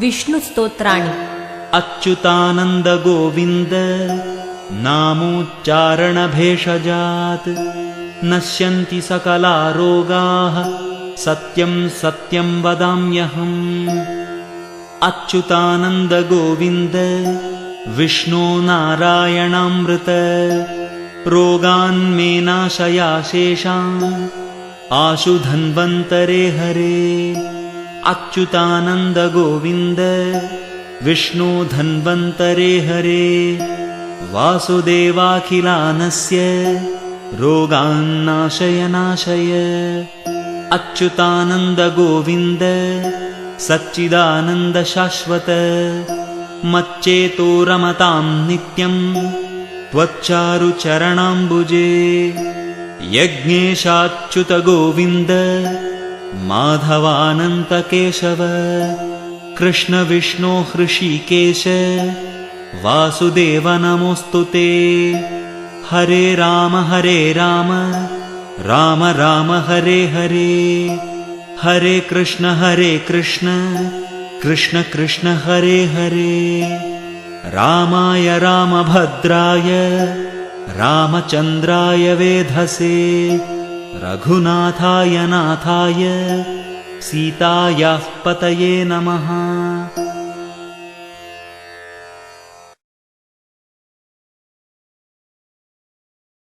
विष्णुस्तोत्राणि अच्युतानन्दगोविन्द नामोच्चारणभेषजात् नश्यन्ति सकला रोगाः सत्यं सत्यं वदाम्यहम् अच्युतानन्दगोविन्द विष्णो नारायणामृत रोगान्मे नाशयाशेषाम् आशु धन्वन्तरे हरे अच्युतानन्दगोविन्द विष्णो धन्वन्तरे हरे वासुदेवाखिलानस्य रोगान्नाशय नाशय अच्युतानन्दगोविन्द सच्चिदानन्दशाश्वत मच्चेतो रमतां नित्यम् त्वच्चारुचरणाम्बुजे। यज्ञेशाच्युतगोविन्द माधवानन्तकेशव कृष्णविष्णो हृषीकेश वासुदेव नमोऽस्तु ते। हरे राम हरे राम राम राम हरे हरे। हरे कृष्ण हरे कृष्ण कृष्ण कृष्ण हरे हरे। रामाय रामभद्राय रामचन्द्राय वेधसे रघुनाथाय नाथाय सीतायाः पतये नमः